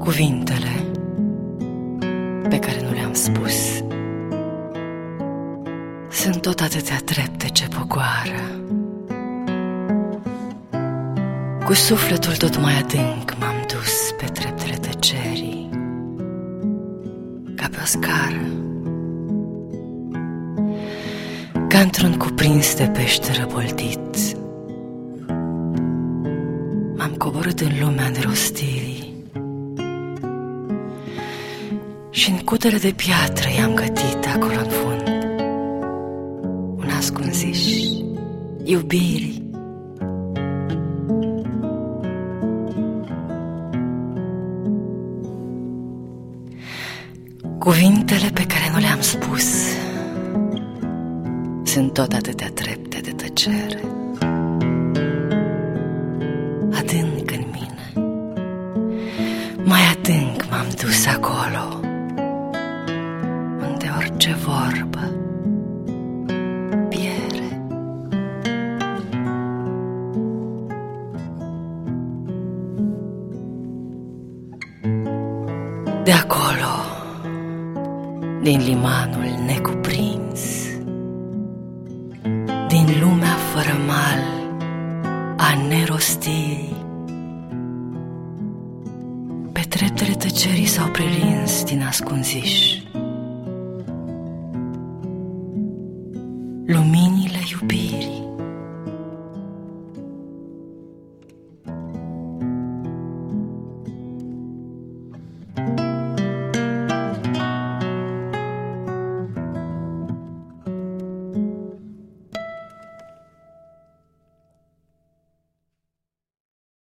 Cuvintele pe care nu le-am spus. Sunt tot atâtea trepte ce pogoară. Cu sufletul tot mai adânc m-am dus pe treptele tăcerii Ca pe o scară. Ca într-un cuprins de pește răboltit M-am coborât în lumea nerostirii și în cutele de piatră i-am gătit acolo în fund. Un ascunziș. Iubirii. Cuvintele pe care nu le-am spus Sunt tot atâtea trepte de tăcere Adânc în mine. Mai adânc m-am dus acolo Unde orice vorbă piere De acolo din limanul necuprins, din lumea fără mal a nerostirii. Pe treptele tăcerii s-au prelins din ascunziș. Luminile iubirii.